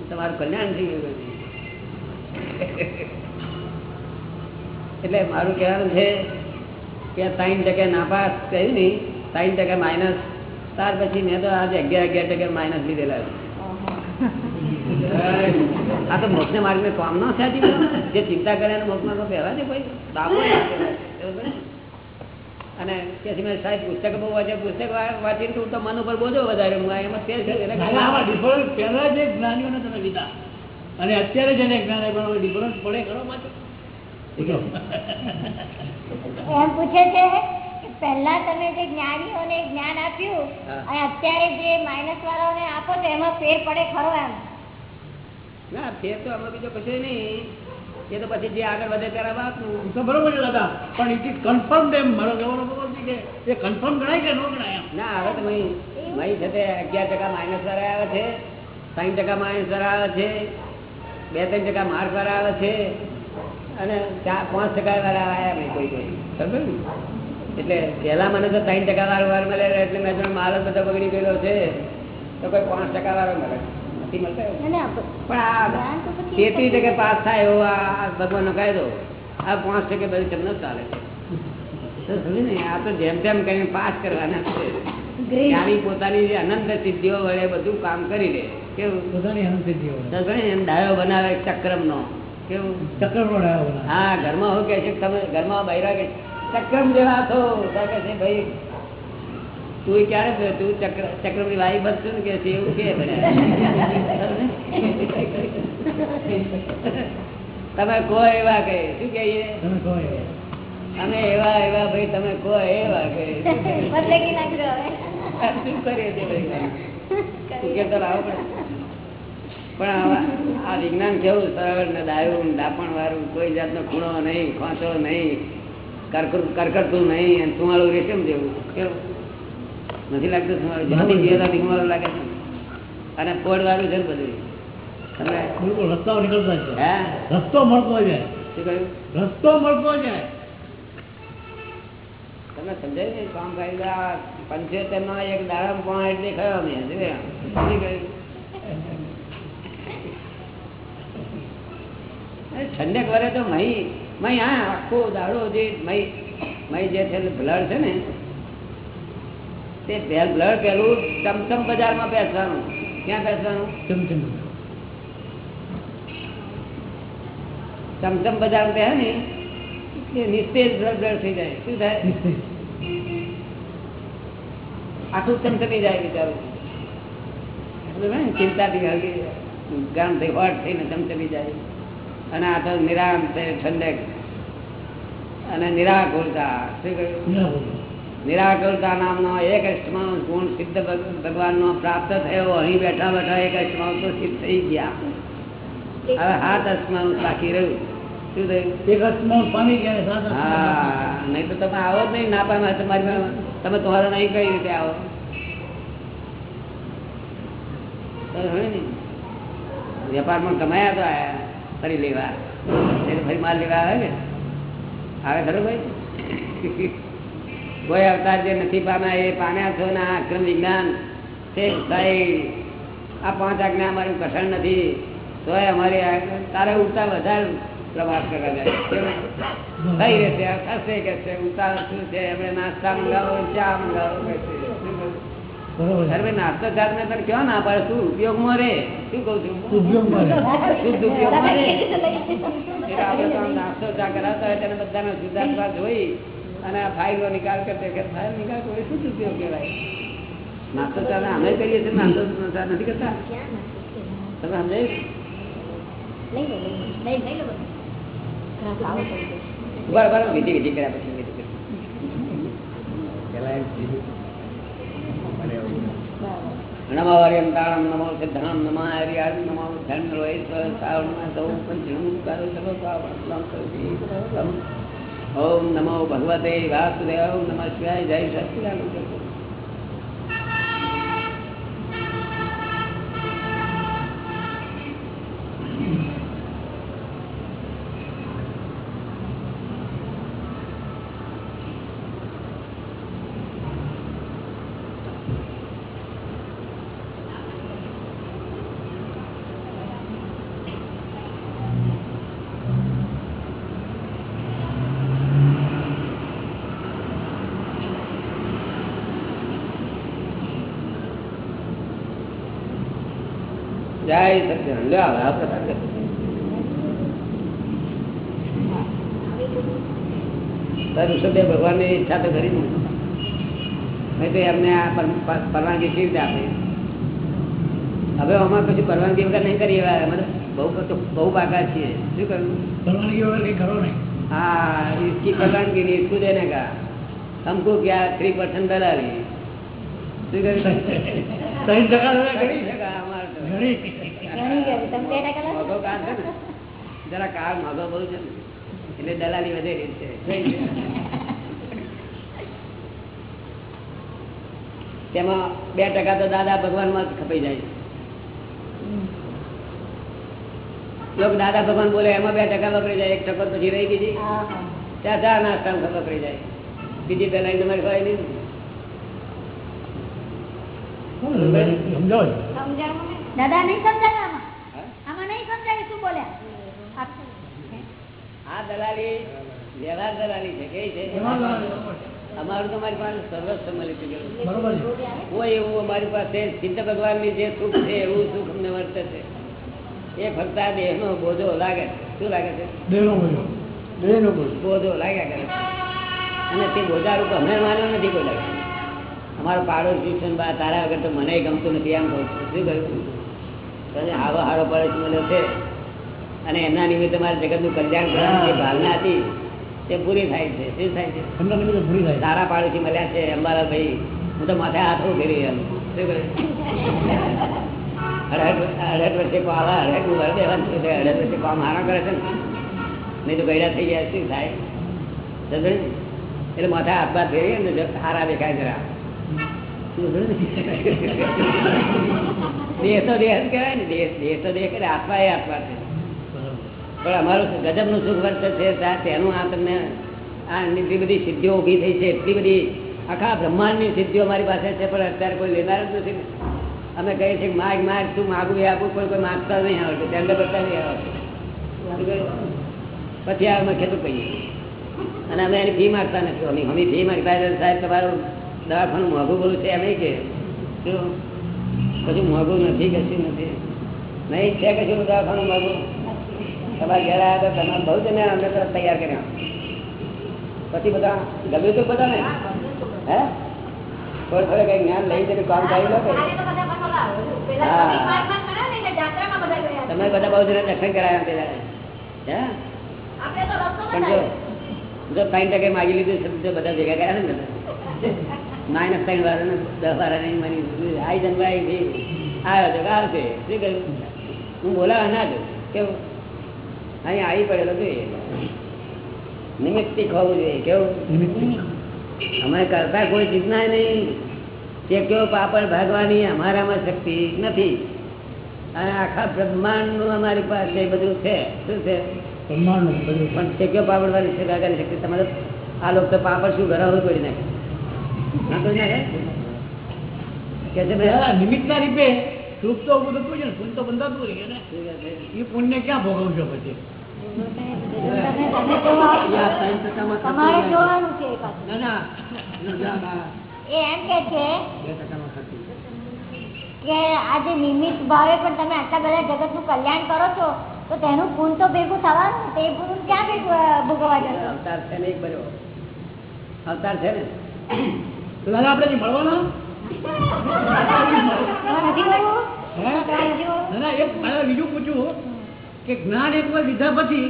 તમારું કલ્યાણ થઈ ગયું એટલે મારું કહેવાનું છે કે ત્રણ ટકા નાપાસ કહ્યું નહીં ત્રણ ટકા માઇનસ ત્યાર પછી મેં તો આજે અગિયાર અગિયાર ટકા માઇનસ લીધેલા આ તો મોક્ષ માર્ગ ને કામ ન છે જે ચિંતા કરે એને મોક્ષમાં તો પહેલા છે કોઈ બાપો? અને ત્યાંથી મેં સાહેબ પુસ્તક બહુ વાંચે પુસ્તક વાંચીને તો મન ઉપર બોજો વધારે. હું એમાં તે છે. પહેલા જે જ્ઞાનીઓને તમે લીધા અને અત્યારે જેને જ્ઞાન આપ્યું એમાં ડિફરન્સ પડે. ખરો પાછો. એમ પૂછે છે? પહેલા તમે જે જ્ઞાનીઓને જ્ઞાન આપ્યું અને અત્યારે જે માઇનસ વાળાઓને આપો તો એમાં ફેર પડે ખરો એમ. ના ફેર તો આમાં બીજો કશું નહીં. એ તો પછી જે આગળ વધે ત્યારે વાતનું તો બરોબર દાદા પણ ઇટ ઇઝ કન્ફર્મ એમ. મારો કહેવાનો મતલબ છે કે એ કન્ફર્મ ગણાય કે ન ગણાય એમ? ના હવે તો મહી મહી છે તે અગિયાર ટકા માઇનસ વાળા આવે છે સાઈઠ ટકા માઇનસ વાળા આવે છે બે ત્રણ ટકા માર્ક વાળા આવે છે અને ચાર પાંચ ટકા વાળા આવ્યા મેં કોઈ કોઈ. સમજ ને એટલે પહેલા મને તો ત્રણ ટકા વાળો વાર મળે એટલે મેં જોયું માલ બધો બગડી ગયેલો છે. તો કોઈ પાંચ ટકા વાળો મળે. નથી મળતો પણ આ તેત્રીસ ટકે પાસ થાય એવો આ ભગવાનનો કાયદો. આ પાંચ ટકે બધું તમને ચાલે છે. ને આ તો જેમ તેમ કરીને પાસ કરવાના છે. જ્ઞાની પોતાની જે અનંત સિદ્ધિઓ વડે બધું કામ કરી લે. કેવું? પોતાની એમ ડાયો બનાવે ચક્રમનો. કેવું? રોડ આવ્યો હા ઘરમાં હું કે છે તમે ઘરમાં બૈરા કે ચક્રમ જેવા છો કે છે ભાઈ તું ક્યારે થયો? તું ચક્ર ચક્રમની વાઈ બનશો ને કે છે એવું કે તમે કહો એવા કહે શું કહીએ. અમે એવા એવા ભાઈ તમે કહો એવા કહે શું કરીએ છીએ ભાઈ? તો લાવવો પણ આ વિજ્ઞાન કેવું સરળ ને ડાયું ડાપણ વાળું કોઈ જાતનો ખૂણો નહીં ખોંચો નહીં કરકરતું નહીં અને રેશમ જેવું? નથી લાગતું જેનાથી જીવતાથી લાગે છે. અને પોડ વાળું છે ને બધું. તમે રસ્તાઓ નીકળતા જ રસ્તો મળતો જાય શું કહ્યું? રસ્તો મળતો જાય તમને સમજાય ને કામ પંચોતેરમાં એક દાડમ પોઈન્ટ એટલે. શું કહ્યું? ઠંડક વરે તો મહી. હા આખો દાડો જે મય જે છે બ્લડ છે ને તે બ્લડ પેલું ચમચમ બજારમાં બેસવાનું. ક્યાં બેસવાનું? ચમચમ. ચમચમ બજાર બે ને એટલે નિસ્તેજ બ્લડ બ્લડ થઈ જાય. શું થાય? આખું ચમચમી જાય બિચારું. ચિંતાથી ગામ થઈ હોટ થઈને ચમચમી જાય. અને આ તો નિરામ છે ઠંડક. અને નિરાકુરતા શું કહ્યું? નિરાકુરતા નામનો એક અષ્ટમાં ગુણ સિદ્ધ ભગવાન ભગવાનનો પ્રાપ્ત થયો. અહીં બેઠા બેઠા એક અષ્ટમાં તો સિદ્ધ થઈ ગયા. હવે હાથ અષ્ટમાં બાકી રહ્યું. શું થયું? ને હા. નહીં તો તમે આવો જ નહીં. ના પામે તમારી તમે તમારો નહીં કઈ રીતે આવો? ને. વેપારમાં કમાયા તો આયા. ફરી લેવા ફરી માલ લેવા આવે ને? આવે ખરો ભાઈ? કોઈ અવતાર જે નથી પામ્યા, એ પામ્યા છો ને આ અક્રમ વિજ્ઞાન? તે ભાઈ. આ પાંચ આજ્ઞા અમારું કઠણ નથી. તોય અમારી તારે ઉડતા વધારે પ્રવાસ કરવા જાય? થઈ રહેશે થશે કે ઉતાર શું છે? એમણે નાસ્તા મંગાવો, ચા મંગાવો કે નાસ્તો ને તને ક્યાં ના પાડે શું ઉપયોગમાં રે શું કહું છું? શુદ્ધ ઉપયોગમાં રે આપણે નાસ્તો ચા કરાવતા હોય તેને બધાને શુદ્ધાત્મા જોઈ અને આ ફાઇલનો નિકાલ કરતે કે ફાઇલ નિકાલ કરો એ ઉપયોગ કહેવાય. નાસ્તો ચા અમે કરીએ છીએ નાસ્તો ચા નથી કરતા. તમે સમજાય. બરાબર બરાબર વિધિ વિધિ કર્યા પછી વિધિ કરી. બરાબર. નમો હરિયંતાણમ નમો સિદ્ધામ નમો હરિયાળ નમો ધન રોહિત શ્રાવણ સૌ પંચમ કરો સર્વ પાવન ઓમ નમો ભગવતે વાસુદેવ નમઃ શિવાય જય સચિદાનંદ જય સચિદાનંદ લ્યો હવે આ પ્રસાદ કરો. તાર ઋષભદેવ ભગવાનની ઈચ્છા તો કરી ને નહીં તો એમને આ પર- પર- પરવાનગી કેવી રીતે આપે હવે આમાં કશું પરવાનગી વગર નહીં કરીએ એવા અમે તો બહુ તો બહુ બાકા છીએ શું કરવું પરવાનગી વગર કંઈ કરો નહીં हाँ इसकी परवानगी नहीं इसको देने का हमको क्या थ्री परसेंट दलाली ત્રણ જરા કાળ માગો બહુ છે એટલે દલાલી વધેલી છે તેમાં બે ટકા તો દાદા ભગવાનમાં જ ખપાઈ જાય. લોકો દાદા ભગવાન બોલે એમાં બે ટકા વપરાઈ જાય એક ટકો પછી રહી બીજી. ત્યાં ચા નાસ્તા વપરાઈ જાય. બીજી પેલા તમારી હોય નહીં. દાદા નહીં સમજાય આમાં નહીં સમજાવે શું બોલ્યા? આ દલાલી વ્યવહાર દલાલી છે કઈ છે? અમારું તો મારી પાસે સર્વસ્વ મળી ચૂકેલું કોઈ એવું અમારી પાસે સિદ્ધ ભગવાનની જે સુખ છે એવું સુખ અમને વર્તે છે. એ ફક્ત આ દેહનો બોધો લાગે છે. શું લાગે છે? બોજો. લાગ્યા કરે અને તે બોધારૂપ અમે માન્યો નથી કોઈ લાગે અમારો પાડો છે બા તારા વગર તો મને ગમતું નથી એમ કહું છું. શું કહ્યું? તને હારો હારો છે મને છે. અને એમના નિમિત્તે મારા જગતનું કલ્યાણ કરવાની જે ભાવના હતી તે પૂરી થાય છે. શું થાય છે? એમના નિમિત્તે પૂરી થાય સારા પાડોશી મળ્યા છે અંબાલાલ ભાઈ. હું તો માથે હાથ ફેરી એમ. શું કહ્યું અઢાર વર્ષે પાવા અઢારનું વર દેવાનું છે. અઢાર વર્ષે પાવા હારા કરે છે ને? નહીં તો ગયડા થઈ ગયા શું થાય? એટલે માથે હાથ બાથ ફેરીએ ને સારા દેખાય જરા. દેહ તો દેહ કહેવાય ને દેહ દેહ તો દેહ કરે આત્મા એ આત્મા છે. પણ અમારું ગજબનું સુખ વર્ત છે તેનું આ તમને આ એટલી બધી સિદ્ધિઓ ઊભી થઈ છે, એટલી બધી આખા બ્રહ્માંડની સિદ્ધિઓ અમારી પાસે છે, પણ અત્યારે કોઈ લેનાર જ નથી. અમે કહીએ છીએ માગ માગ, તું માગું એ આપું, પણ કોઈ માગતા નહીં આવડતું. તેમને કરતા નહીં આવડતું. પછી આ અમે ખેતું કહીએ અને અમે એની ફી માગતા નથી. અમે અમે ફી માગતા સાહેબ તમારું દવાખાનું મોંઘું બોલું છે એમ કે. શું? કશું મોઘું નથી, કશું નથી. નહીં, છે કશું દવાખાનું મોંઘું? તમારા ઘેર આવ્યા હતા તમે બહુ જમ્યા અમને તરફ તૈયાર કર્યા. પછી બધા ગમ્યું તો બધાને? હે? થોડે થોડે કઈ જ્ઞાન લઈ જઈને કામ કરી લો. તમે બધા બહુ જણા દર્શન કરાયા તે પણ જો જો ત્રણ ટકે માગી લીધું તો બધા ભેગા કર્યા ને માઇનસ ત્રણ વાર ને દસ વાર નહીં મારી આઈ જન્મ ભી આવ્યો છે આવશે? શું કહ્યું હું બોલાવા ના છું કેવું? અહીં આવી પડેલો જોઈએ. નિમિત્તિક હોવું જોઈએ કેવું? અમે કરતા કોઈ ચીજના નહીં. કે કેવો પાપડ ભાગવાની અમારામાં શક્તિ નથી. અને આખા બ્રહ્માંડનું અમારી પાસે બધું છે. શું છે? બ્રહ્માંડનું બધું પણ શેક્યો પાપડ વાળી છે શક્તિ તમારે આ લોકો તો પાપડ શું ઘરાવું તોડી નાખે. ના કરી નાખે કે નિમિત્તના રૂપે સુખ તો ઉભું થતું છે ને પુણ્ય તો બંધાતું રહે ને. એ પુણ્ય ક્યાં જોવાનું છે પાછું. ના ના. એ એમ કે છે આ જે નિમિત્ત ભાવે પણ તમે આટલા બધા જગતનું કલ્યાણ કરો છો તો તેનું ગુણ તો ભેગું થવાનું તે પુન ક્યાં ભેગું ભોગવવા જશો? અવતાર છે ને અવતાર છે ને? દાદા આપણે મળવાના? બીજું કે જ્ઞાન એક વાર લીધા પછી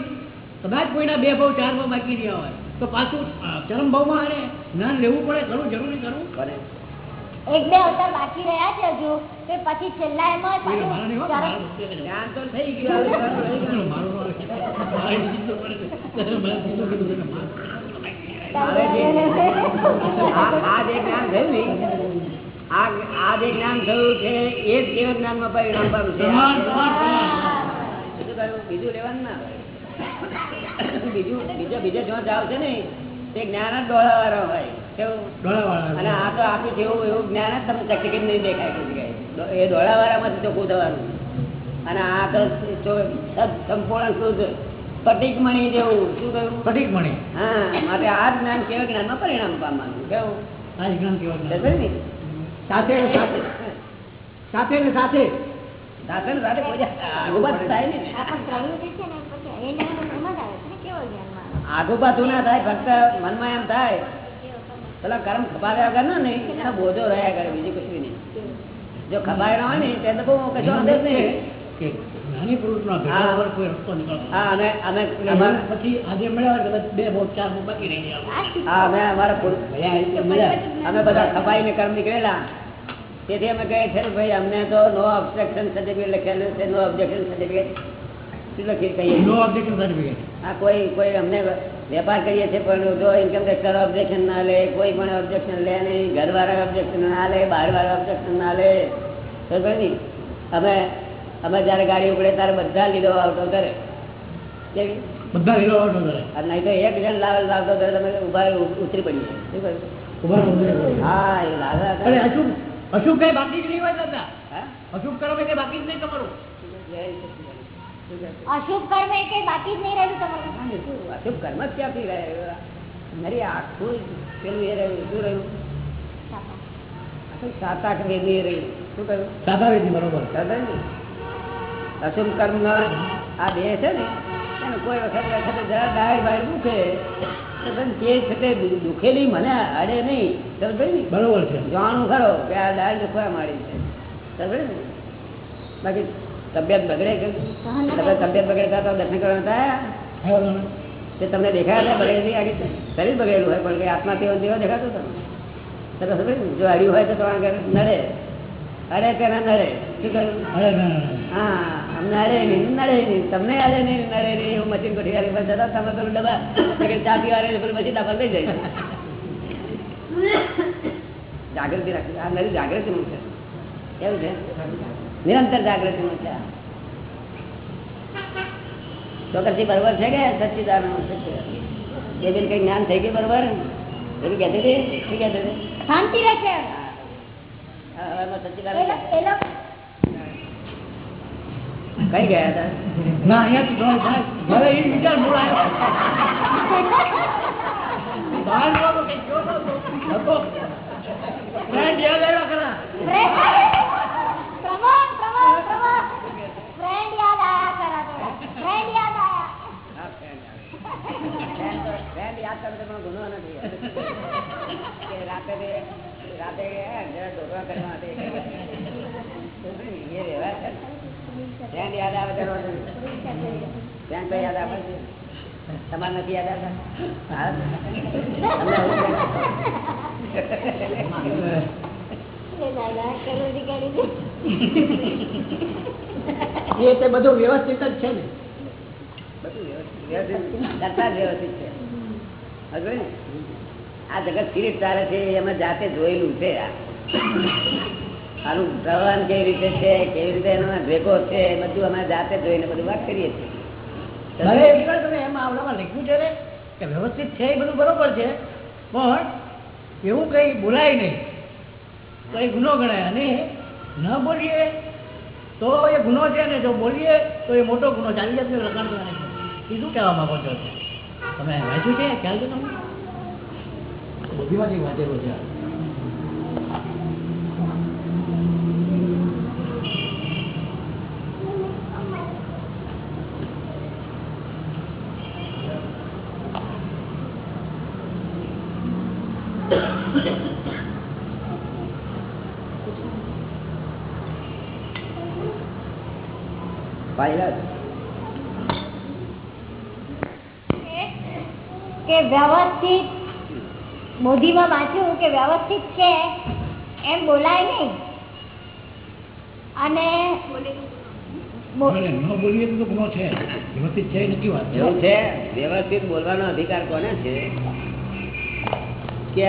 કદાચ કોઈના બે ભાવ ચાર ભાવ બાકી રહ્યા હોય. તો પાછું ચરમ ભાવમાં એને જ્ઞાન લેવું પડે ખરું જરૂરી કરવું? કરે. એક બે અવતાર બાકી રહ્યા છે હજુ કે પછી છેલ્લા એમાં. જ્ઞાન તો થઈ ગયું. મારું આ જે જ્ઞાન થયું આ જે જ્ઞાન થયું છે એ જ કેવળ જ્ઞાનમાં પરિણામ પામ્યું છે. બીજું લેવાનું ના હોય. બીજું બીજા બીજા જો જાવ છે ને તે જ્ઞાન જ ડોળા વાળા હોય. કેવું? ડોળાવાળા. અને આ તો આખું જેવું એવું જ્ઞાન જ તમને ચકચકીત નહીં દેખાય એ ડોળા વાળામાંથી ચોખ્ખું થવાનું. અને આ તો સંપૂર્ણ શુદ્ધ સ્ફટિક મણી જેવું. શું કહ્યું? સ્ફટિક હા માટે આ જ્ઞાન કેવા જ્ઞાનમાં પરિણામ પામવાનું. કેવું? આ જ્ઞાન કહેવાય. ને? સાથે. સાથે સાથે. ને સાથે સાથે ને નહીં. ને. આ પણ પ્રવૃત્તિ છે ને પછી એ જ્ઞાન એમાં જ આવે છે ને કેવળ જ્ઞાનમાં આવે. આગુબાતું ના થાય ફક્ત મનમાં એમ થાય. પેલા કર્મ ખપાવ્યા વગર ના એનો બોજો રહ્યા કરે બીજું કશું નહીં. જો ખપાય ના હોય ને ત્યાં તો બહુ કશો વાંધો નહીં. જ્ઞાની પુરુષનો ભેગા કોઈ રસ્તો નીકળતો પછી આજે મળ્યા બે ભાવ ચાર બાકી રહી ગયા. હા અમે અમારા અમે બધા ખપાઈને કર્મ નીકળેલા. તેથી અમે કહે છે ભાઈ અમને તો નો ઓબ્સ્ટ્રક્શન સર્ટિફિકેટ લખેલું છે નો ઓબ્જેક્શન સર્ટિફિકેટ શું લખી કહીએ? નો ઓબ્જેક્શન સર્ટિફિકેટ આ કોઈ કોઈ અમને વેપાર કરીએ છીએ પણ જો ઇન્કમ ટેક્સર ઓબ્જેક્શન ના લે કોઈ પણ ઓબ્જેક્શન લે નહીં ઘરવાળા ઓબ્જેક્શન ના લે બહારવાળા ઓબ્જેક્શન ના લે. ખબર નહીં અમે અમે જ્યારે ગાડી ઉપડે ત્યારે બધા લીધો આવતો કરે કેવી? બધા લીલો આવતો કરે અને નહીં તો એક જણ લાવે લાવતો કરે તમે ઊભા ઉતરી ઊભા રહો. હા એ લાવે અશુભ કઈ બાકી જ નહીં હોય દાદા? અશુભ કરો કઈ બાકી જ નહીં તમારું? અશુભ કર્મ એ કઈ બાકી જ નહીં રહ્યું તમારું? અશુભ કર્મ જ ક્યાંથી રહ્યું મારી આખું પેલું એ રહ્યું શું રહ્યું? સાતા. સાત આઠ વેદી એ રહ્યું. શું કહ્યું સાતા વેદી બરોબર. અશુભ કર્મ આ દેહ છે ને એનું કોઈ વખત વખતે જરા ડાયર બાયર દુખે તો તને કે છે તે દુ- દુખેલી મને અડે નહીં. બરોબર છે. જાણું ખરો કે આ દાળ દુખવા મારી છે. બાકી તબિયત બગડે કે? તમે તબિયત બગડે તો દર્શન કરવા થયા. તે તમને દેખાયા હતા બગડેલી આગળ શરીર બગડેલું હોય પણ આત્મા તેવો જેવો દેખાતો તમે જો અડ્યું હોય તો તમારા ઘરે નડે. અડે ના નડે? શું કહ્યું. હા. નહીં નડે નહીં તમને અડે નહીં નડે નહીં એવું મશીન ગોઠવી આલી પણ છતાં તમે પેલું ડબ્બા ચા પીવા રહે પેલું મશીન દાખલ થઈ જાય. જાગૃતિ આ જાગૃતિનું છે. કેવું છે? નિરંતર જાગૃતિનું છે ચોક્કસથી બરોબર છે કે સચ્ચિદાનંદ છે એ બેન કઈ જ્ઞાન થઈ ગયું બરોબર? એવું કહેતી હતી? શું કહેતી હતી? શાંતિ એ સચ્ચિદાનંદ કઈ ગયા હતા ના અહીંયાથી ઘર જાય. ઘરે એ વિચાર મૂળ આવ્યો. બહાર જવાનો કંઈક જોતો હતો. હતો. ફ્રેન્ડ યાદ આવ્યા ખરા ફ્રેન્ડ પ્રમોદ પ્રમોદ પ્રમોદ ફ્રેન્ડ યાદ આયા કરા તો ફ્રેન્ડ યાદ આયા હા, friend આવે. Friend તો- friend યાદ કરે તો પણ ગુનો નથી. કે રાતે બે- રાતે ગયા, જરા ઢોકળા કરવા માટે એ વ્યવહાર Friend યાદ આવે તો યાદ આવે? તમારે નથી યાદ આવતા? એ તે બધું વ્યવસ્થિત જ છે ને. બધું વ્યવસ્થિત- વ્યવસ્થિત કરતા વ્યવસ્થિત છે. આ જગત ફિરિટ ચાલે છે એમાં જાતે જોયેલું છે આ. આનું પ્રવાહન કેવી રીતે છે કેવી રીતે એનો ભેગો છે એ બધું અમે જાતે જોઈને બધું વાત કરીએ છીએ. તમે એમાં આવડામાં લખ્યું છે કે વ્યવસ્થિત છે એ બધું બરોબર છે પણ એવું કંઈ બોલાય નહીં. તો એ ગુનો ગણાય. અને ન બોલીએ તો એ ગુનો છે ને જો બોલીએ તો એ મોટો ગુનો ચાલી જતો લખાણ છે. એ શું કહેવા માંગો છો? તમે વાંચ્યું છે? ખ્યાલ છે તમને? બુદ્ધિમાંથી વાંચેલું છે આ. પાયલા કે વ્યવસ્થિત મોદીમાં વાંચ્યું કે વ્યવસ્થિત છે એમ બોલાય નહીં. અને વ્યવસ્થિત છે એ નથી વાત. એવું છે? વ્યવસ્થિત બોલવાનો અધિકાર કોને છે? કે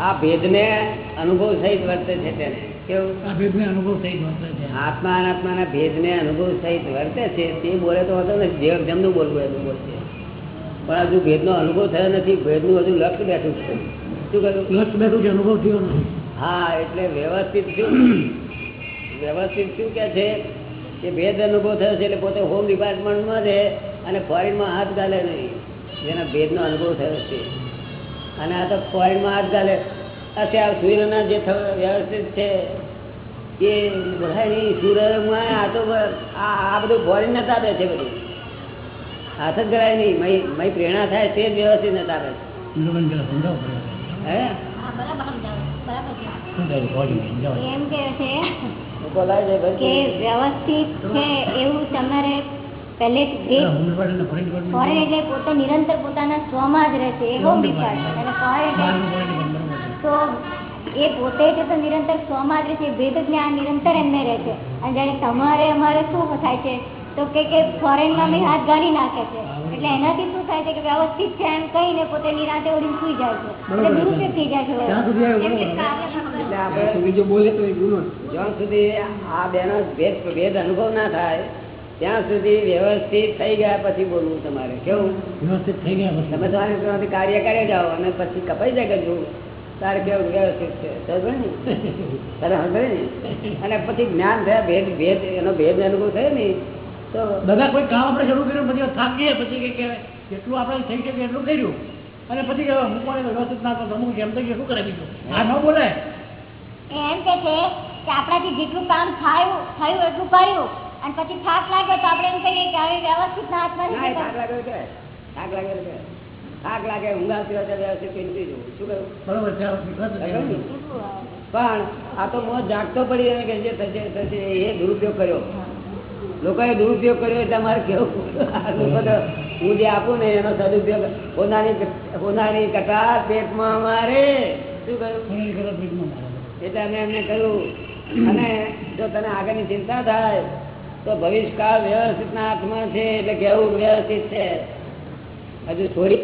આ ભેદને અનુભવ સહિત વર્તે છે તેને. કેવું? અનુભવ થઈ વર્તે છે. આત્મા અનાત્માના ભેદને અનુભવ સહિત વર્તે છે. તે બોલે તો હતો ને જેમનું બોલવું એનું બોલશે. પણ હજુ ભેદનો અનુભવ થયો નથી ભેદનું હજુ લક્ષ બેઠું છે. શું કહ્યું? લક્ષ બેઠું છે અનુભવ થયો નથી. હા એટલે વ્યવસ્થિત શું? વ્યવસ્થિત શું કે છે? કે ભેદ અનુભવ થયો છે એટલે પોતે હોમ ડિપાર્ટમેન્ટમાં છે અને ફોરેનમાં હાથ ગાલે નહીં. જેના ભેદનો અનુભવ થયો છે. અને આ તો ફોરેનમાં હાથ ગાલે. અત્યારે સૂર્યના જે વ્યવસ્થિત છે એ બધા નહીં સૂર્યમાં આ તો આ બધું ફોરેનના દે છે બધું. હાથ જ ગળાય નહીં. મય મય પ્રેરણા થાય તે જ વ્યવસ્થિત ને. હે? વ્યવસ્થિત છે એવું તમારે ફોરેન એટલે પોતે નિરંતર પોતાના સ્વમાં જ રહે છે. એ અને ફોરેન બહારનું ફોરેન ડિપાર્ટમેન્ટ, બરાબર છે. તો એ પોતે છે તો નિરંતર સ્વમાં જ રહે છે ભેદ જ્ઞાન નિરંતર એમને રહે છે અને જ્યારે તમારે અમારે શું થાય છે? તો કે કે ફોરેનમાં બી હાથ ગાડી નાખે છે. એટલે એનાથી શું થાય છે કે વ્યવસ્થિત છે એમ કહીને પોતે નિરાતે ઓઢીને સુઈ જાય છે. એટલે દુરુપયોગ થઈ જાય છે. જ્યાં સુધી આ બેનો ભેદ ભેદ અનુભવ ના થાય ત્યાં સુધી વ્યવસ્થિત થઈ ગયા પછી બોલવું તમારે. કેવું? વ્યવસ્થિત થઈ ગયા તમે તમારે કાર્ય કરે જાઓ અને પછી કપાઈ જાય કે તારે કેવું વ્યવસ્થિત છે? સમજ્યો ને? તને સમજે ને? અને પછી જ્ઞાન થયા ભેદ ભેદ એનો ભેદ અનુભવ થયો ને દાદા કોઈ કામ આપણે શરૂ કર્યું પછી થાકીએ પછી કે કે જેટલું આપણે થઈ શકે એટલું કર્યું. અને પછી કે મૂકવાને વ્યવસ્થિત ના કરતો અમુક જેમ થઈ શું કરે બીજું આ ન બોલે? એમ કે છે કે આપણાથી જેટલું કામ થયું થયું એટલું કર્યું. અને પછી થાક લાગે તો આપણે એમ કહીએ કે હવે વ્યવસ્થિત ના હાથમાં થાક લાગ્યો છે. થાક લાગ્યો છે. થાક લાગે ઊંઘ આવતી હોય વ્યવસ્થિત પીનતી જવું શું કહ્યું? બરોબર. પણ આ તો મોં જાગતો પડી અને કે જે થશે થશે એ દુરુપયોગ કર્યો. લોકોએ દુરુપયોગ કર્યો એટલે અમારે કેવું? લોકો તો હું જે આપું ને એનો સદુપયોગ. પોતાની પોતાની કટાર પેટમાં અમારે શું કહ્યું મારે. એટલે અમે એમને કહ્યું અને જો તને આગળની ચિંતા થાય તો ભવિષ્યકાળ વ્યવસ્થિત હાથમાં છે એટલે કેવું વ્યવસ્થિત છે? હજુ થોડી